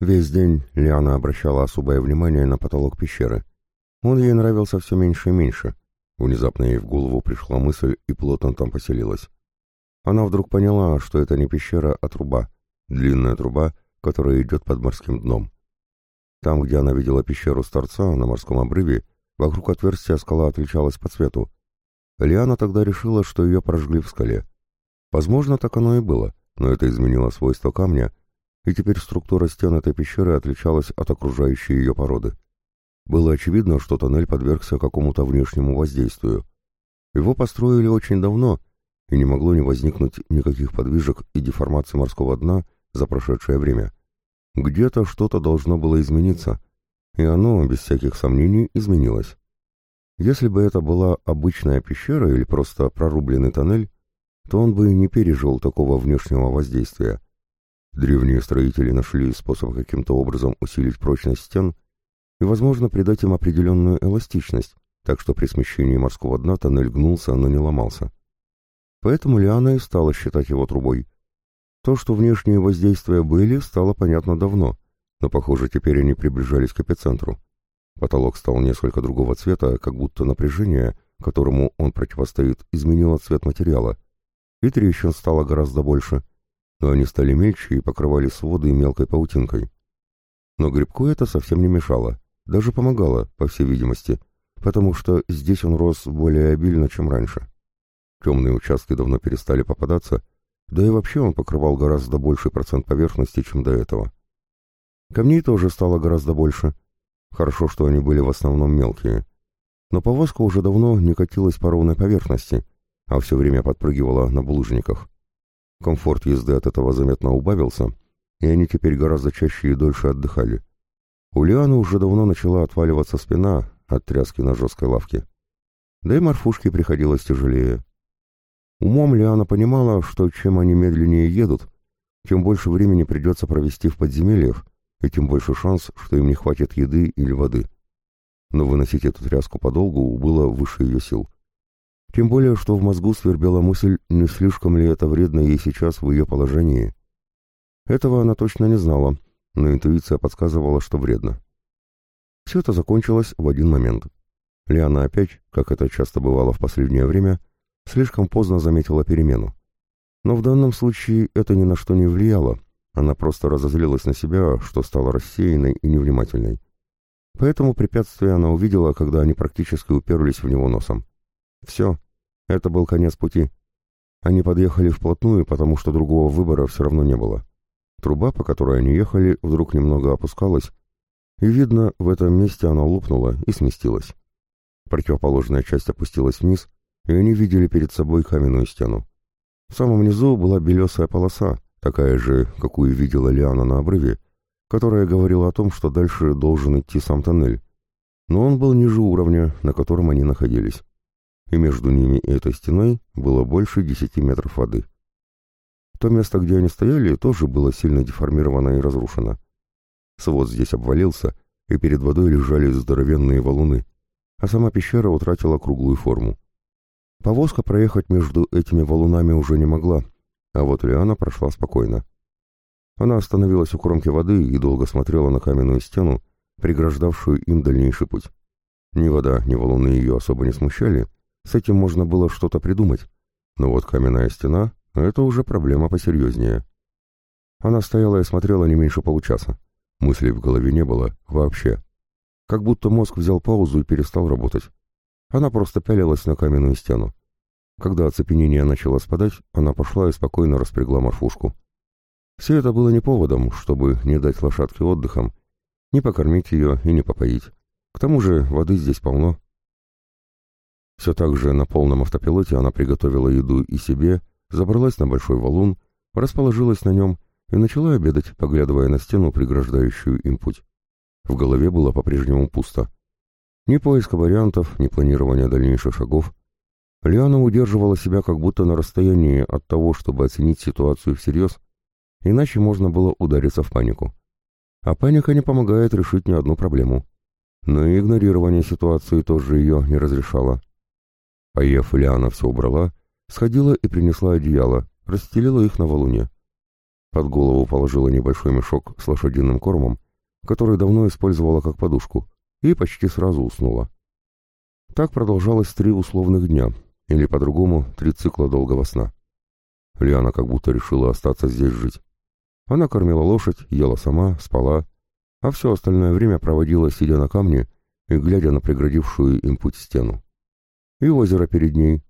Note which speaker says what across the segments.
Speaker 1: Весь день Лиана обращала особое внимание на потолок пещеры. Он ей нравился все меньше и меньше. Внезапно ей в голову пришла мысль и плотно там поселилась. Она вдруг поняла, что это не пещера, а труба. Длинная труба, которая идет под морским дном. Там, где она видела пещеру старца на морском обрыве, вокруг отверстия скала отличалась по цвету. Лиана тогда решила, что ее прожгли в скале. Возможно, так оно и было, но это изменило свойства камня, и теперь структура стен этой пещеры отличалась от окружающей ее породы. Было очевидно, что тоннель подвергся какому-то внешнему воздействию. Его построили очень давно, и не могло не возникнуть никаких подвижек и деформаций морского дна за прошедшее время. Где-то что-то должно было измениться, и оно, без всяких сомнений, изменилось. Если бы это была обычная пещера или просто прорубленный тоннель, то он бы не пережил такого внешнего воздействия. Древние строители нашли способ каким-то образом усилить прочность стен и, возможно, придать им определенную эластичность, так что при смещении морского дна тоннель гнулся, но не ломался. Поэтому Лиана и стала считать его трубой. То, что внешние воздействия были, стало понятно давно, но, похоже, теперь они приближались к эпицентру. Потолок стал несколько другого цвета, как будто напряжение, которому он противостоит, изменило цвет материала, и трещин стало гораздо больше, но они стали мельче и покрывали своды мелкой паутинкой. Но грибку это совсем не мешало, даже помогало, по всей видимости, потому что здесь он рос более обильно, чем раньше. Темные участки давно перестали попадаться, да и вообще он покрывал гораздо больший процент поверхности, чем до этого. Камней тоже стало гораздо больше. Хорошо, что они были в основном мелкие. Но повозка уже давно не катилась по ровной поверхности, а все время подпрыгивала на булыжниках. Комфорт езды от этого заметно убавился, и они теперь гораздо чаще и дольше отдыхали. У Лианы уже давно начала отваливаться спина от тряски на жесткой лавке. Да и морфушке приходилось тяжелее. Умом Лиана понимала, что чем они медленнее едут, тем больше времени придется провести в подземельях, и тем больше шанс, что им не хватит еды или воды. Но выносить эту тряску подолгу было выше ее сил. Тем более, что в мозгу свербела мысль, не слишком ли это вредно ей сейчас в ее положении. Этого она точно не знала, но интуиция подсказывала, что вредно. Все это закончилось в один момент. Лиана опять, как это часто бывало в последнее время, слишком поздно заметила перемену. Но в данном случае это ни на что не влияло, она просто разозлилась на себя, что стала рассеянной и невнимательной. Поэтому препятствие она увидела, когда они практически уперлись в него носом. Все, это был конец пути. Они подъехали вплотную, потому что другого выбора все равно не было. Труба, по которой они ехали, вдруг немного опускалась, и, видно, в этом месте она лопнула и сместилась. Противоположная часть опустилась вниз, и они видели перед собой каменную стену. В самом низу была белесая полоса, такая же, какую видела Лиана на обрыве, которая говорила о том, что дальше должен идти сам тоннель. Но он был ниже уровня, на котором они находились и между ними и этой стеной было больше десяти метров воды. То место, где они стояли, тоже было сильно деформировано и разрушено. Свод здесь обвалился, и перед водой лежали здоровенные валуны, а сама пещера утратила круглую форму. Повозка проехать между этими валунами уже не могла, а вот Лиана прошла спокойно. Она остановилась у кромки воды и долго смотрела на каменную стену, преграждавшую им дальнейший путь. Ни вода, ни валуны ее особо не смущали, с этим можно было что-то придумать. Но вот каменная стена — это уже проблема посерьезнее. Она стояла и смотрела не меньше получаса. Мыслей в голове не было вообще. Как будто мозг взял паузу и перестал работать. Она просто пялилась на каменную стену. Когда оцепенение начало спадать, она пошла и спокойно распрягла морфушку. Все это было не поводом, чтобы не дать лошадке отдыхом, не покормить ее и не попоить. К тому же воды здесь полно. Все так же на полном автопилоте она приготовила еду и себе, забралась на большой валун, расположилась на нем и начала обедать, поглядывая на стену, преграждающую им путь. В голове было по-прежнему пусто. Ни поиска вариантов, ни планирования дальнейших шагов. Лиана удерживала себя как будто на расстоянии от того, чтобы оценить ситуацию всерьез, иначе можно было удариться в панику. А паника не помогает решить ни одну проблему. Но и игнорирование ситуации тоже ее не разрешало. Поев, Лиана все убрала, сходила и принесла одеяло, расстелила их на валуне. Под голову положила небольшой мешок с лошадиным кормом, который давно использовала как подушку, и почти сразу уснула. Так продолжалось три условных дня, или по-другому три цикла долгого сна. Лиана как будто решила остаться здесь жить. Она кормила лошадь, ела сама, спала, а все остальное время проводила, сидя на камне и глядя на преградившую им путь стену. И озеро перед ней.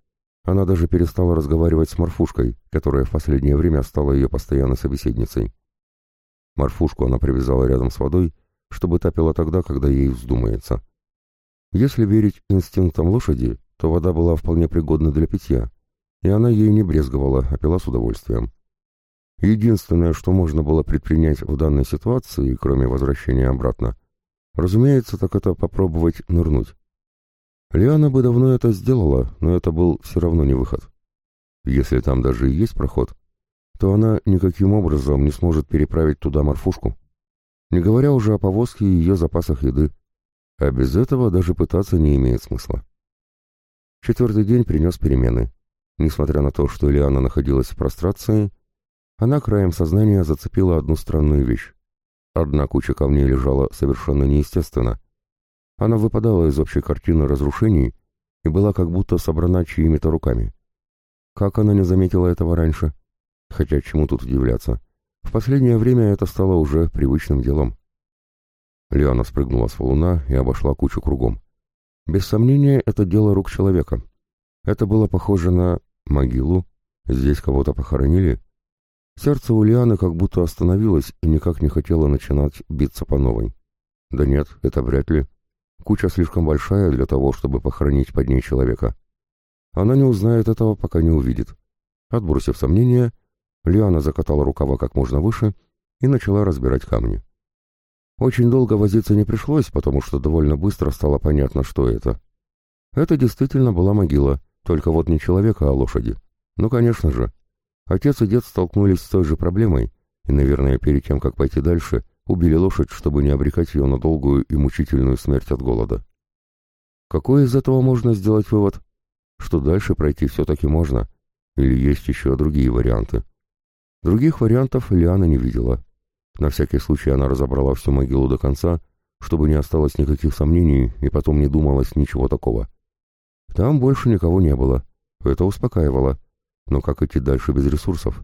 Speaker 1: Она даже перестала разговаривать с Марфушкой, которая в последнее время стала ее постоянной собеседницей. Марфушку она привязала рядом с водой, чтобы та пила тогда, когда ей вздумается. Если верить инстинктам лошади, то вода была вполне пригодна для питья, и она ей не брезговала, а пила с удовольствием. Единственное, что можно было предпринять в данной ситуации, кроме возвращения обратно, разумеется, так это попробовать нырнуть. Лиана бы давно это сделала, но это был все равно не выход. Если там даже и есть проход, то она никаким образом не сможет переправить туда морфушку, не говоря уже о повозке и ее запасах еды, а без этого даже пытаться не имеет смысла. Четвертый день принес перемены. Несмотря на то, что Лиана находилась в прострации, она краем сознания зацепила одну странную вещь. Одна куча камней лежала совершенно неестественно. Она выпадала из общей картины разрушений и была как будто собрана чьими-то руками. Как она не заметила этого раньше? Хотя чему тут удивляться? В последнее время это стало уже привычным делом. Лиана спрыгнула с валуна и обошла кучу кругом. Без сомнения, это дело рук человека. Это было похоже на могилу. Здесь кого-то похоронили, Сердце у Лианы как будто остановилось и никак не хотело начинать биться по новой. Да нет, это вряд ли. Куча слишком большая для того, чтобы похоронить под ней человека. Она не узнает этого, пока не увидит. Отбросив сомнения, Лиана закатала рукава как можно выше и начала разбирать камни. Очень долго возиться не пришлось, потому что довольно быстро стало понятно, что это. Это действительно была могила, только вот не человека, а лошади. Ну, конечно же, Отец и дед столкнулись с той же проблемой, и, наверное, перед тем, как пойти дальше, убили лошадь, чтобы не обрекать ее на долгую и мучительную смерть от голода. Какой из этого можно сделать вывод? Что дальше пройти все-таки можно, или есть еще другие варианты? Других вариантов Лиана не видела. На всякий случай она разобрала всю могилу до конца, чтобы не осталось никаких сомнений и потом не думалось ничего такого. Там больше никого не было. Это успокаивало. Но как идти дальше без ресурсов?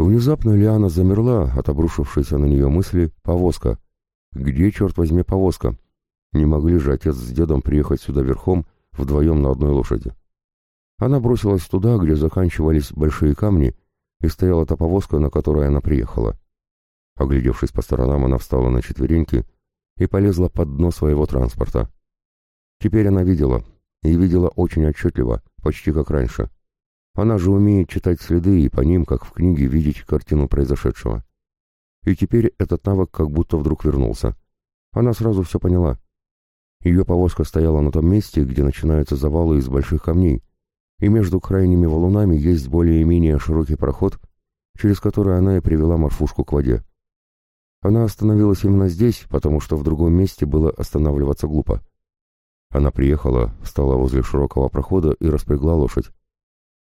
Speaker 1: Внезапно Лиана замерла от обрушившейся на нее мысли «повозка». Где, черт возьми, повозка? Не могли же отец с дедом приехать сюда верхом, вдвоем на одной лошади. Она бросилась туда, где заканчивались большие камни, и стояла та повозка, на которой она приехала. Оглядевшись по сторонам, она встала на четвереньки и полезла под дно своего транспорта. Теперь она видела, и видела очень отчетливо, почти как раньше. Она же умеет читать следы и по ним, как в книге, видеть картину произошедшего. И теперь этот навык как будто вдруг вернулся. Она сразу все поняла. Ее повозка стояла на том месте, где начинаются завалы из больших камней, и между крайними валунами есть более-менее широкий проход, через который она и привела морфушку к воде. Она остановилась именно здесь, потому что в другом месте было останавливаться глупо. Она приехала, встала возле широкого прохода и распрягла лошадь.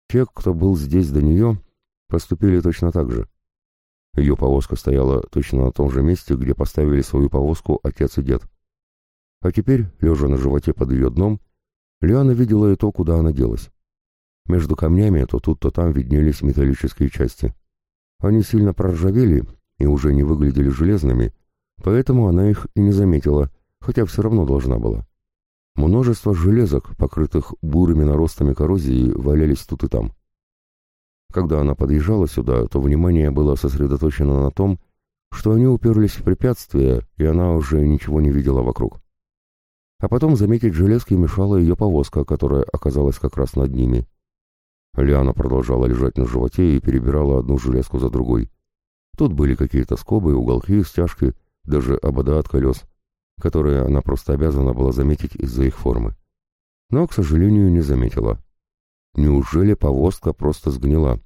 Speaker 1: Те, кто был здесь до нее, поступили точно так же. Ее повозка стояла точно на том же месте, где поставили свою повозку отец и дед. А теперь, лежа на животе под ее дном, Лиана видела и то, куда она делась. Между камнями то тут, то там виднелись металлические части. Они сильно проржавели и уже не выглядели железными, поэтому она их и не заметила, хотя все равно должна была. Множество железок, покрытых бурыми наростами коррозии, валялись тут и там. Когда она подъезжала сюда, то внимание было сосредоточено на том, что они уперлись в препятствие, и она уже ничего не видела вокруг. А потом заметить железки мешала ее повозка, которая оказалась как раз над ними. Лиана продолжала лежать на животе и перебирала одну железку за другой. Тут были какие-то скобы, уголки, стяжки, даже обода от колес — которые она просто обязана была заметить из-за их формы. Но, к сожалению, не заметила. Неужели повозка просто сгнила?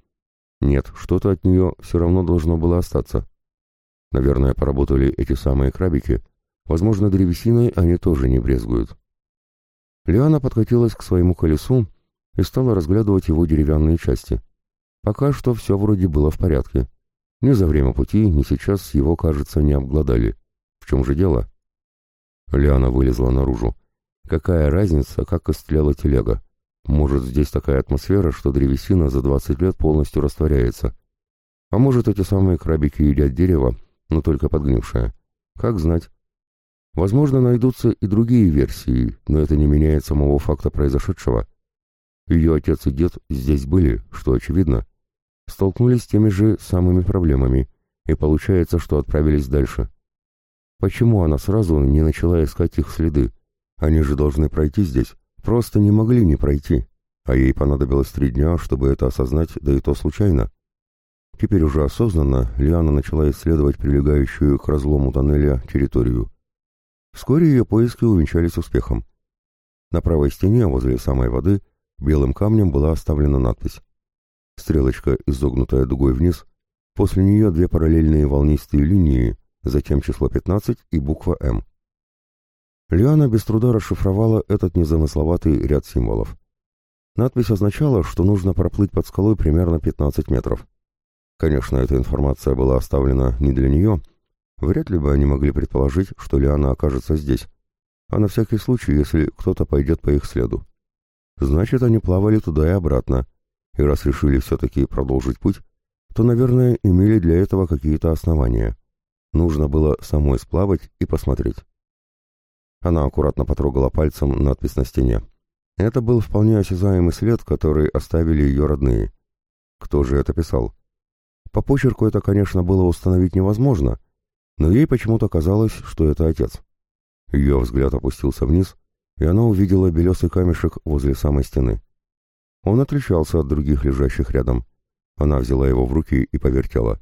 Speaker 1: Нет, что-то от нее все равно должно было остаться. Наверное, поработали эти самые крабики. Возможно, древесиной они тоже не брезгуют. Лиана подкатилась к своему колесу и стала разглядывать его деревянные части. Пока что все вроде было в порядке. Ни за время пути, ни сейчас его, кажется, не обглодали. В чем же дело? Лиана вылезла наружу. Какая разница, как истлела телега? Может, здесь такая атмосфера, что древесина за 20 лет полностью растворяется. А может, эти самые крабики едят дерево, но только подгнившее. Как знать. Возможно, найдутся и другие версии, но это не меняет самого факта произошедшего. Ее отец и дед здесь были, что очевидно. Столкнулись с теми же самыми проблемами, и получается, что отправились дальше. Почему она сразу не начала искать их следы? Они же должны пройти здесь. Просто не могли не пройти. А ей понадобилось три дня, чтобы это осознать, да и то случайно. Теперь уже осознанно Лиана начала исследовать прилегающую к разлому тоннеля территорию. Вскоре ее поиски увенчались успехом. На правой стене, возле самой воды, белым камнем была оставлена надпись. Стрелочка, изогнутая дугой вниз, после нее две параллельные волнистые линии, затем число 15 и буква «М». Лиана без труда расшифровала этот незамысловатый ряд символов. Надпись означала, что нужно проплыть под скалой примерно 15 метров. Конечно, эта информация была оставлена не для нее, Вряд ли бы они могли предположить, что Лиана окажется здесь, а на всякий случай, если кто-то пойдет по их следу. Значит, они плавали туда и обратно, и раз решили все-таки продолжить путь, то, наверное, имели для этого какие-то основания. Нужно было самой сплавать и посмотреть. Она аккуратно потрогала пальцем надпись на стене. Это был вполне осязаемый след, который оставили ее родные. Кто же это писал? По почерку это, конечно, было установить невозможно — но ей почему-то казалось, что это отец. Ее взгляд опустился вниз, и она увидела белесый камешек возле самой стены. Он отличался от других лежащих рядом. Она взяла его в руки и повертела.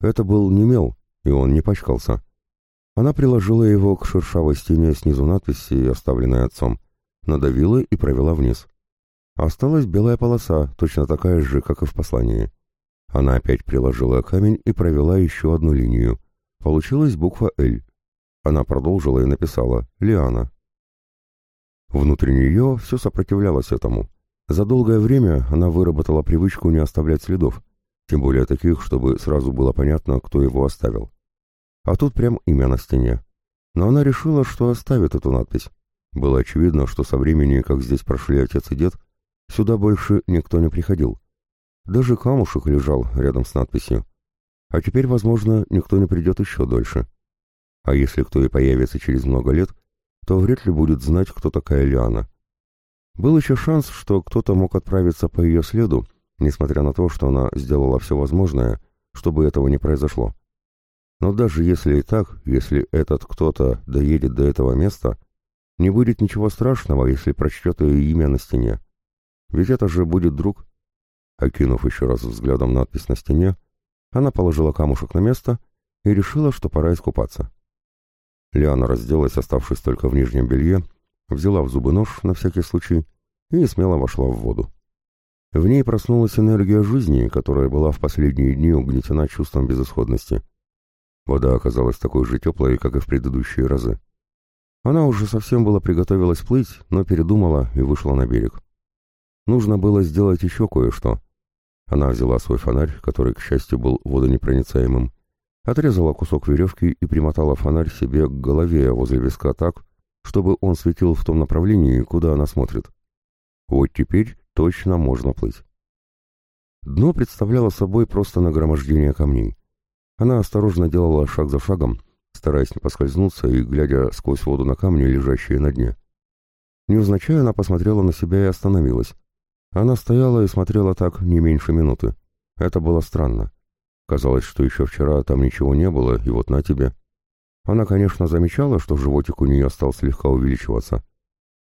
Speaker 1: Это был не мел, и он не пачкался. Она приложила его к шершавой стене снизу надписи, оставленной отцом, надавила и провела вниз. Осталась белая полоса, точно такая же, как и в послании. Она опять приложила камень и провела еще одну линию. Получилась буква «Л». Она продолжила и написала «Лиана». Внутри нее все сопротивлялось этому. За долгое время она выработала привычку не оставлять следов, тем более таких, чтобы сразу было понятно, кто его оставил. А тут прям имя на стене. Но она решила, что оставит эту надпись. Было очевидно, что со времени, как здесь прошли отец и дед, сюда больше никто не приходил. Даже камушек лежал рядом с надписью. А теперь, возможно, никто не придет еще дольше. А если кто и появится через много лет, то вряд ли будет знать, кто такая Лиана. Был еще шанс, что кто-то мог отправиться по ее следу, несмотря на то, что она сделала все возможное, чтобы этого не произошло. Но даже если и так, если этот кто-то доедет до этого места, не будет ничего страшного, если прочтет ее имя на стене. Ведь это же будет друг. Окинув еще раз взглядом надпись на стене, она положила камушек на место и решила, что пора искупаться. Лиана разделась, оставшись только в нижнем белье, взяла в зубы нож на всякий случай и смело вошла в воду. В ней проснулась энергия жизни, которая была в последние дни угнетена чувством безысходности. Вода оказалась такой же теплой, как и в предыдущие разы. Она уже совсем было приготовилась плыть, но передумала и вышла на берег. Нужно было сделать еще кое-что, она взяла свой фонарь, который, к счастью, был водонепроницаемым, отрезала кусок веревки и примотала фонарь себе к голове возле виска так, чтобы он светил в том направлении, куда она смотрит. Вот теперь точно можно плыть. Дно представляло собой просто нагромождение камней. Она осторожно делала шаг за шагом, стараясь не поскользнуться и глядя сквозь воду на камни, лежащие на дне. Невзначай она посмотрела на себя и остановилась, она стояла и смотрела так не меньше минуты. Это было странно. Казалось, что еще вчера там ничего не было, и вот на тебе. Она, конечно, замечала, что животик у нее стал слегка увеличиваться,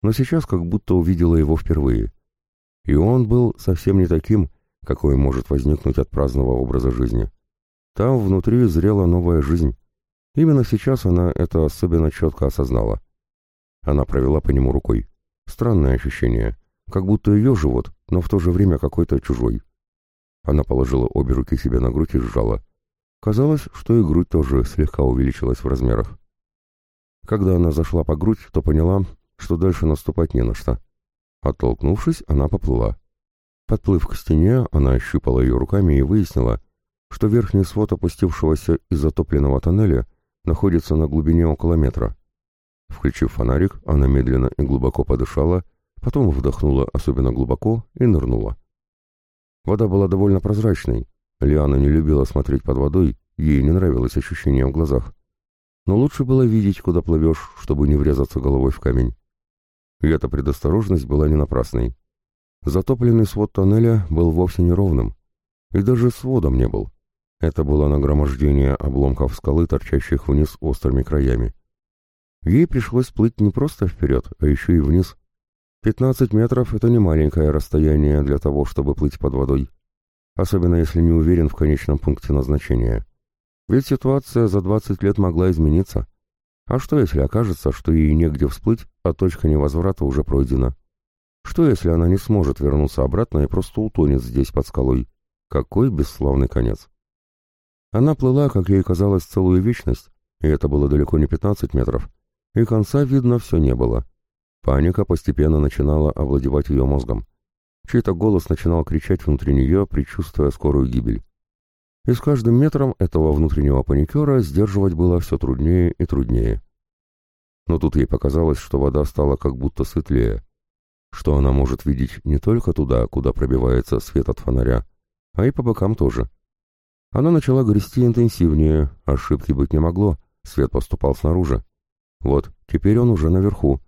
Speaker 1: но сейчас как будто увидела его впервые. И он был совсем не таким, какой может возникнуть от праздного образа жизни. Там внутри зрела новая жизнь. Именно сейчас она это особенно четко осознала. Она провела по нему рукой. Странное ощущение как будто ее живот, но в то же время какой-то чужой. Она положила обе руки себе на грудь и сжала. Казалось, что и грудь тоже слегка увеличилась в размерах. Когда она зашла по грудь, то поняла, что дальше наступать не на что. Оттолкнувшись, она поплыла. Подплыв к стене, она ощупала ее руками и выяснила, что верхний свод опустившегося и затопленного тоннеля находится на глубине около метра. Включив фонарик, она медленно и глубоко подышала, потом вдохнула особенно глубоко и нырнула. Вода была довольно прозрачной. Лиана не любила смотреть под водой, ей не нравилось ощущение в глазах. Но лучше было видеть, куда плывешь, чтобы не врезаться головой в камень. И эта предосторожность была не напрасной. Затопленный свод тоннеля был вовсе неровным, и даже сводом не был. Это было нагромождение обломков скалы, торчащих вниз острыми краями. Ей пришлось плыть не просто вперед, а еще и вниз. Пятнадцать метров — это не маленькое расстояние для того, чтобы плыть под водой, особенно если не уверен в конечном пункте назначения. Ведь ситуация за двадцать лет могла измениться. А что, если окажется, что ей негде всплыть, а точка невозврата уже пройдена? Что, если она не сможет вернуться обратно и просто утонет здесь под скалой? Какой бесславный конец! Она плыла, как ей казалось, целую вечность, и это было далеко не 15 метров, и конца видно все не было. Паника постепенно начинала овладевать ее мозгом. Чей-то голос начинал кричать внутри нее, предчувствуя скорую гибель. И с каждым метром этого внутреннего паникера сдерживать было все труднее и труднее. Но тут ей показалось, что вода стала как будто светлее, что она может видеть не только туда, куда пробивается свет от фонаря, а и по бокам тоже. Она начала грести интенсивнее, ошибки быть не могло, свет поступал снаружи. Вот, теперь он уже наверху.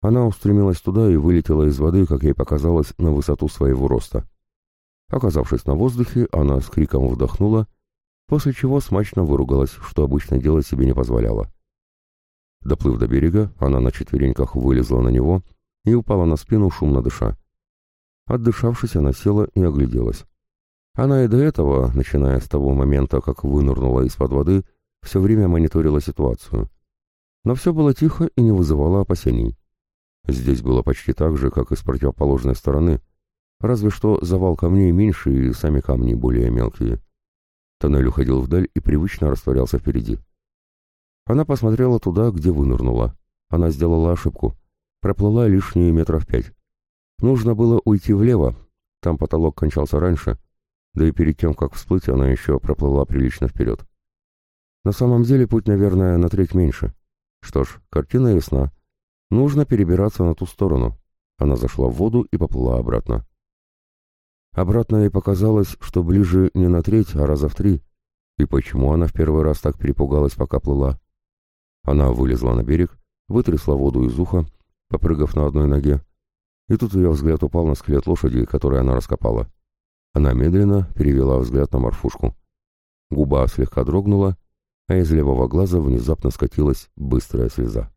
Speaker 1: Она устремилась туда и вылетела из воды, как ей показалось, на высоту своего роста. Оказавшись на воздухе, она с криком вдохнула, после чего смачно выругалась, что обычно делать себе не позволяла. Доплыв до берега, она на четвереньках вылезла на него и упала на спину, шумно дыша. Отдышавшись, она села и огляделась. Она и до этого, начиная с того момента, как вынырнула из-под воды, все время мониторила ситуацию. Но все было тихо и не вызывало опасений. Здесь было почти так же, как и с противоположной стороны, разве что завал камней меньше и сами камни более мелкие. Тоннель уходил вдаль и привычно растворялся впереди. Она посмотрела туда, где вынырнула. Она сделала ошибку. Проплыла лишние метров пять. Нужно было уйти влево, там потолок кончался раньше, да и перед тем, как всплыть, она еще проплыла прилично вперед. На самом деле путь, наверное, на треть меньше. Что ж, картина ясна. Нужно перебираться на ту сторону. Она зашла в воду и поплыла обратно. Обратно ей показалось, что ближе не на треть, а раза в три. И почему она в первый раз так перепугалась, пока плыла? Она вылезла на берег, вытрясла воду из уха, попрыгав на одной ноге, и тут ее взгляд упал на скелет лошади, который она раскопала. Она медленно перевела взгляд на морфушку. Губа слегка дрогнула, а из левого глаза внезапно скатилась быстрая слеза.